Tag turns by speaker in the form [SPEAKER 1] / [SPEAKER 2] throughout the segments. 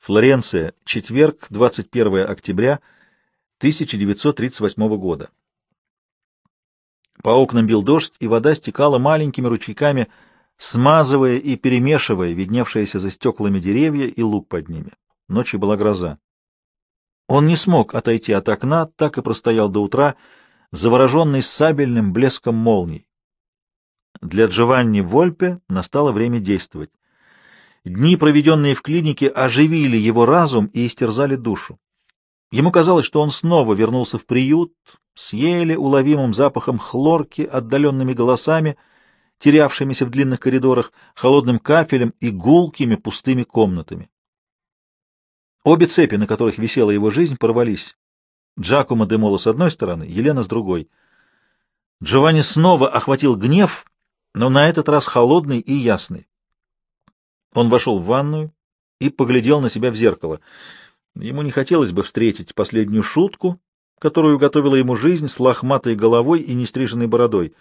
[SPEAKER 1] Флоренция, четверг, 21 октября 1938 года. По окнам бил дождь, и вода стекала маленькими ручейками, смазывая и перемешивая видневшиеся за стеклами деревья и луг под ними. Ночью была гроза. Он не смог отойти от окна, так и простоял до утра, завороженный сабельным блеском молний. Для Джованни Вольпе настало время действовать. Дни, проведенные в клинике, оживили его разум и истерзали душу. Ему казалось, что он снова вернулся в приют с еле уловимым запахом хлорки, отдаленными голосами, терявшимися в длинных коридорах, холодным кафелем и гулкими пустыми комнатами. Обе цепи, на которых висела его жизнь, порвались. Джакомо де Моло с одной стороны, Елена с другой. Джованни снова охватил гнев, но на этот раз холодный и ясный. Он вошел в ванную и поглядел на себя в зеркало. Ему не хотелось бы встретить последнюю шутку, которую готовила ему жизнь с лохматой головой и нестриженной бородой.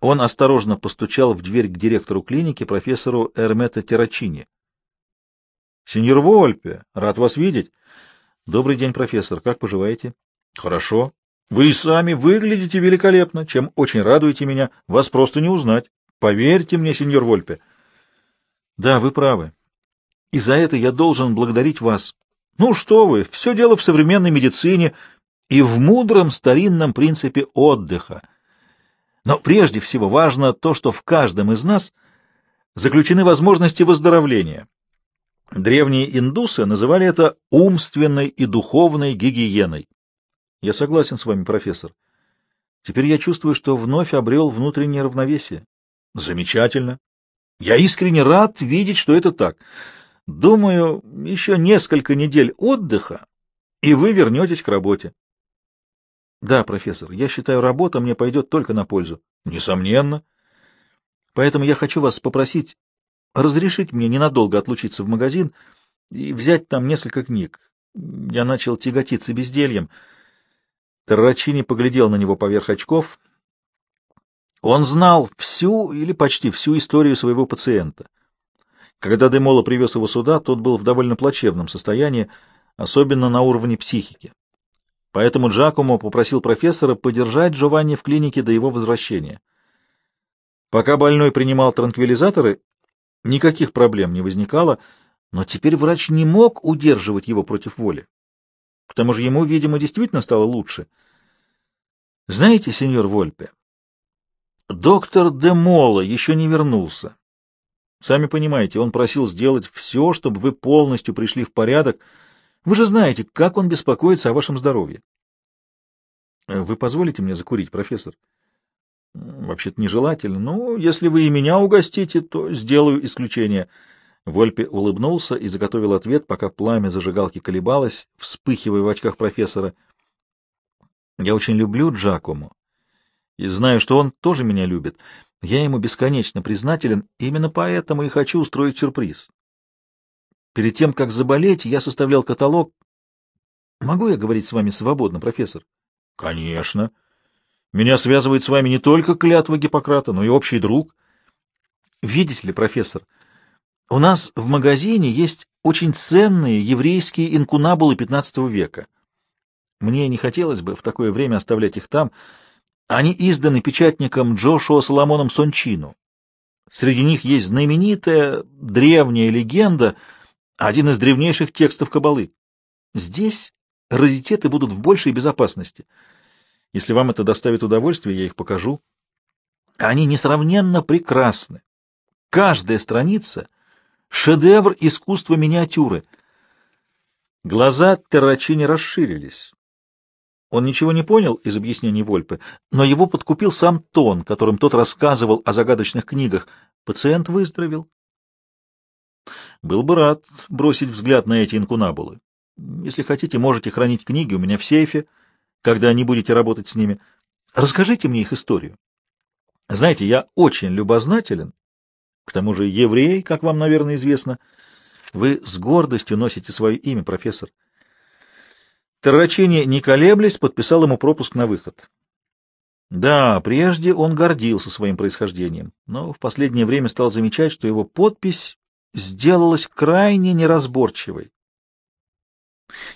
[SPEAKER 1] Он осторожно постучал в дверь к директору клиники, профессору Эрмета Террачини. — Сеньор Вольпе, рад вас видеть. — Добрый день, профессор. Как поживаете? — Хорошо. Вы и сами выглядите великолепно, чем очень радуете меня. Вас просто не узнать. Поверьте мне, сеньор Вольпе. Да, вы правы. И за это я должен благодарить вас. Ну что вы, все дело в современной медицине и в мудром старинном принципе отдыха. Но прежде всего важно то, что в каждом из нас заключены возможности выздоровления. Древние индусы называли это умственной и духовной гигиеной. Я согласен с вами, профессор. Теперь я чувствую, что вновь обрел внутреннее равновесие. Замечательно. Я искренне рад видеть, что это так. Думаю, еще несколько недель отдыха, и вы вернетесь к работе. Да, профессор, я считаю, работа мне пойдет только на пользу. Несомненно. Поэтому я хочу вас попросить разрешить мне ненадолго отлучиться в магазин и взять там несколько книг. Я начал тяготиться бездельем. Таррачини поглядел на него поверх очков. Он знал всю или почти всю историю своего пациента. Когда Демола привез его сюда, тот был в довольно плачевном состоянии, особенно на уровне психики. Поэтому Джакомо попросил профессора подержать Джованни в клинике до его возвращения. Пока больной принимал транквилизаторы, никаких проблем не возникало, но теперь врач не мог удерживать его против воли. К тому же ему, видимо, действительно стало лучше. Знаете, сеньор Вольпе, Доктор Демола еще не вернулся. Сами понимаете, он просил сделать все, чтобы вы полностью пришли в порядок. Вы же знаете, как он беспокоится о вашем здоровье. Вы позволите мне закурить, профессор? Вообще-то нежелательно, но если вы и меня угостите, то сделаю исключение. Вольпе улыбнулся и заготовил ответ, пока пламя зажигалки колебалось, вспыхивая в очках профессора. Я очень люблю Джакому и знаю, что он тоже меня любит. Я ему бесконечно признателен, именно поэтому и хочу устроить сюрприз. Перед тем, как заболеть, я составлял каталог. Могу я говорить с вами свободно, профессор? — Конечно. Меня связывает с вами не только клятва Гиппократа, но и общий друг. Видите ли, профессор, у нас в магазине есть очень ценные еврейские инкунабулы XV века. Мне не хотелось бы в такое время оставлять их там, — они изданы печатником Джошуа Соломоном Сончину. Среди них есть знаменитая древняя легенда, один из древнейших текстов Кабалы. Здесь раритеты будут в большей безопасности. Если вам это доставит удовольствие, я их покажу. Они несравненно прекрасны. Каждая страница — шедевр искусства миниатюры. Глаза Террачини расширились. Он ничего не понял из объяснений Вольпе, но его подкупил сам тон, которым тот рассказывал о загадочных книгах. Пациент выздоровел. Был бы рад бросить взгляд на эти инкунабулы. Если хотите, можете хранить книги у меня в сейфе, когда не будете работать с ними. Расскажите мне их историю. Знаете, я очень любознателен, к тому же еврей, как вам, наверное, известно. Вы с гордостью носите свое имя, профессор. Таррачини, не колеблясь, подписал ему пропуск на выход. Да, прежде он гордился своим происхождением, но в последнее время стал замечать, что его подпись сделалась крайне неразборчивой.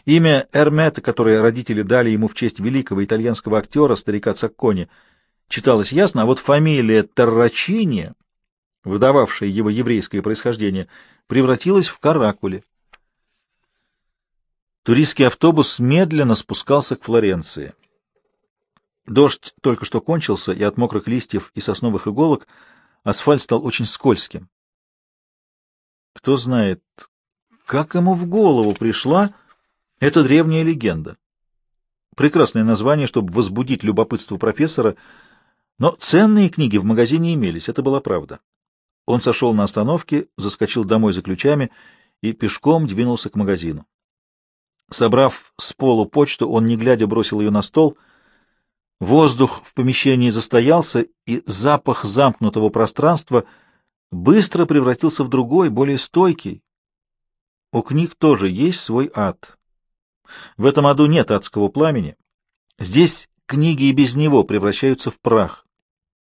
[SPEAKER 1] Имя Эрмета, которое родители дали ему в честь великого итальянского актера, старика Цаккони, читалось ясно, а вот фамилия Таррачини, выдававшая его еврейское происхождение, превратилась в каракули. Туристский автобус медленно спускался к Флоренции. Дождь только что кончился, и от мокрых листьев и сосновых иголок асфальт стал очень скользким. Кто знает, как ему в голову пришла эта древняя легенда. Прекрасное название, чтобы возбудить любопытство профессора, но ценные книги в магазине имелись, это была правда. Он сошел на остановке, заскочил домой за ключами и пешком двинулся к магазину. Собрав с полу почту, он, не глядя, бросил ее на стол. Воздух в помещении застоялся, и запах замкнутого пространства быстро превратился в другой, более стойкий. У книг тоже есть свой ад. В этом аду нет адского пламени. Здесь книги и без него превращаются в прах.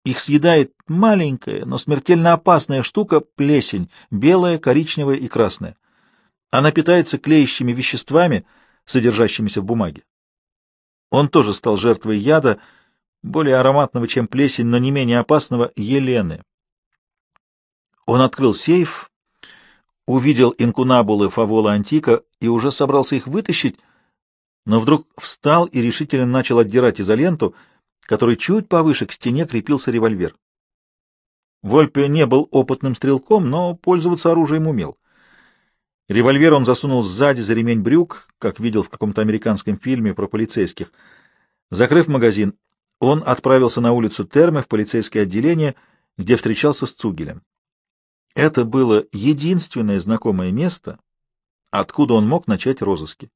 [SPEAKER 1] Их съедает маленькая, но смертельно опасная штука — плесень, белая, коричневая и красная. Она питается клеящими веществами, содержащимися в бумаге. Он тоже стал жертвой яда, более ароматного, чем плесень, но не менее опасного, Елены. Он открыл сейф, увидел инкунабулы фавола антика и уже собрался их вытащить, но вдруг встал и решительно начал отдирать изоленту, которой чуть повыше к стене крепился револьвер. Вольпе не был опытным стрелком, но пользоваться оружием умел. Револьвер он засунул сзади за ремень брюк, как видел в каком-то американском фильме про полицейских. Закрыв магазин, он отправился на улицу Терме в полицейское отделение, где встречался с Цугелем. Это было единственное знакомое место, откуда он мог начать розыски.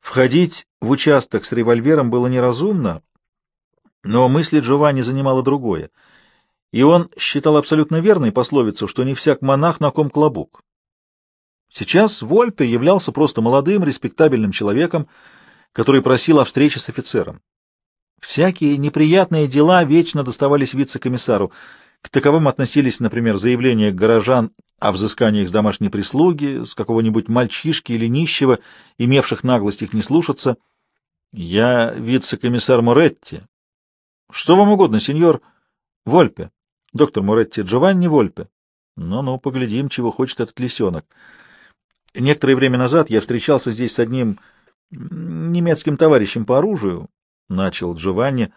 [SPEAKER 1] Входить в участок с револьвером было неразумно, но мысли Джованни занимало другое, и он считал абсолютно верной пословицу, что не всяк монах на ком клобук. Сейчас Вольпе являлся просто молодым, респектабельным человеком, который просил о встрече с офицером. Всякие неприятные дела вечно доставались вице-комиссару. К таковым относились, например, заявления горожан о взысканиях с домашней прислуги, с какого-нибудь мальчишки или нищего, имевших наглость их не слушаться. «Я вице-комиссар Моретти». «Что вам угодно, сеньор?» «Вольпе». «Доктор Моретти, Джованни Вольпе». «Ну-ну, поглядим, чего хочет этот лисенок». Некоторое время назад я встречался здесь с одним немецким товарищем по оружию, — начал Джованни,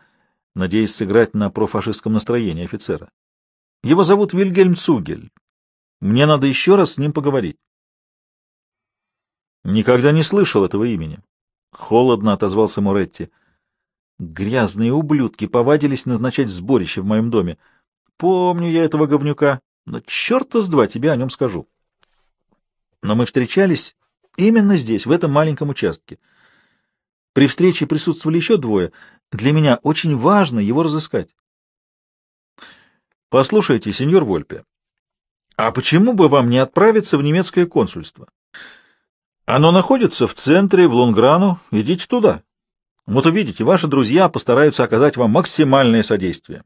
[SPEAKER 1] надеясь сыграть на профашистском настроении офицера. Его зовут Вильгельм Цугель. Мне надо еще раз с ним поговорить. Никогда не слышал этого имени. Холодно отозвался Моретти. Грязные ублюдки повадились назначать сборище в моем доме. Помню я этого говнюка, но черта с два тебе о нем скажу. Но мы встречались именно здесь, в этом маленьком участке. При встрече присутствовали еще двое. Для меня очень важно его разыскать. Послушайте, сеньор Вольпе, а почему бы вам не отправиться в немецкое консульство? Оно находится в центре, в Лонграну. Идите туда. Вот увидите, ваши друзья постараются оказать вам максимальное содействие.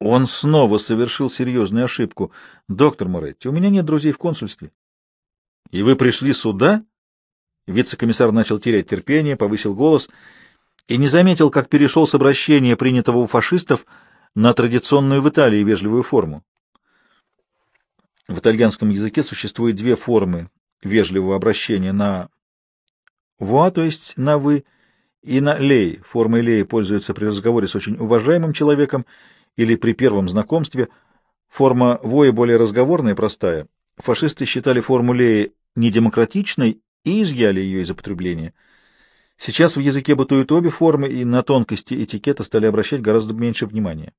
[SPEAKER 1] Он снова совершил серьезную ошибку. Доктор Моретти, у меня нет друзей в консульстве. И вы пришли сюда? Вице-комиссар начал терять терпение, повысил голос и не заметил, как перешел с обращения, принятого у фашистов, на традиционную в Италии вежливую форму. В итальянском языке существует две формы вежливого обращения на «вы», то есть на «вы», и на «лей». Формой «лей» пользуются при разговоре с очень уважаемым человеком или при первом знакомстве. Форма «вои» более разговорная и простая. Фашисты считали форму «леи» недемократичной и изъяли ее из употребления. Сейчас в языке бытуют обе формы, и на тонкости этикета стали обращать гораздо меньше внимания.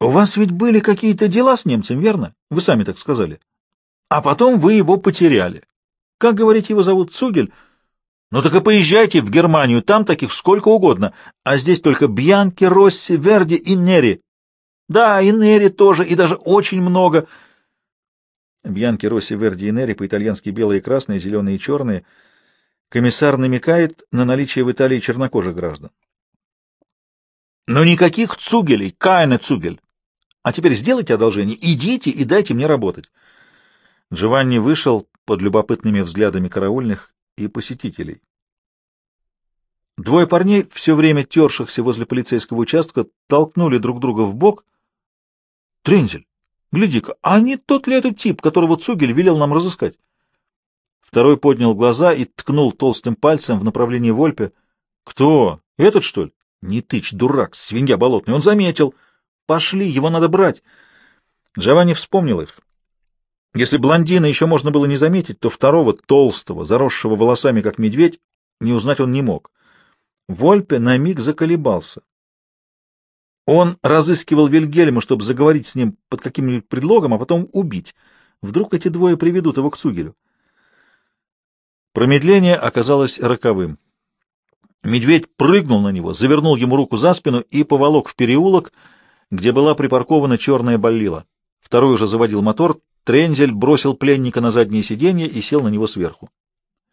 [SPEAKER 1] «У вас ведь были какие-то дела с немцем, верно? Вы сами так сказали. А потом вы его потеряли. Как, говорите, его зовут Цугель? Ну так и поезжайте в Германию, там таких сколько угодно, а здесь только Бьянки, Росси, Верди и Нери. Да, и Нери тоже, и даже очень много». Бьянки, Росси, Верди и Нери по-итальянски белые, красные, зеленые и черные — комиссар намекает на наличие в Италии чернокожих граждан. Но никаких цугелей, Каина цугель. А теперь сделайте одолжение, идите и дайте мне работать. Джованни вышел под любопытными взглядами караульных и посетителей. Двое парней, все время тершихся возле полицейского участка, толкнули друг друга в бок. Трензель, гляди-ка, а не тот ли этот тип, которого Цугель велел нам разыскать? Второй поднял глаза и ткнул толстым пальцем в направлении Вольпе. — Кто? Этот, что ли? — Не тычь, дурак, свинья болотная. Он заметил. — Пошли, его надо брать. Джованни вспомнил их. Если блондина еще можно было не заметить, то второго, толстого, заросшего волосами, как медведь, не узнать он не мог. Вольпе на миг заколебался. Он разыскивал Вильгельма, чтобы заговорить с ним под каким-нибудь предлогом, а потом убить. Вдруг эти двое приведут его к Цугелю. Промедление оказалось роковым. Медведь прыгнул на него, завернул ему руку за спину и поволок в переулок, где была припаркована черная боллила. Второй уже заводил мотор, Трензель бросил пленника на заднее сиденье и сел на него сверху.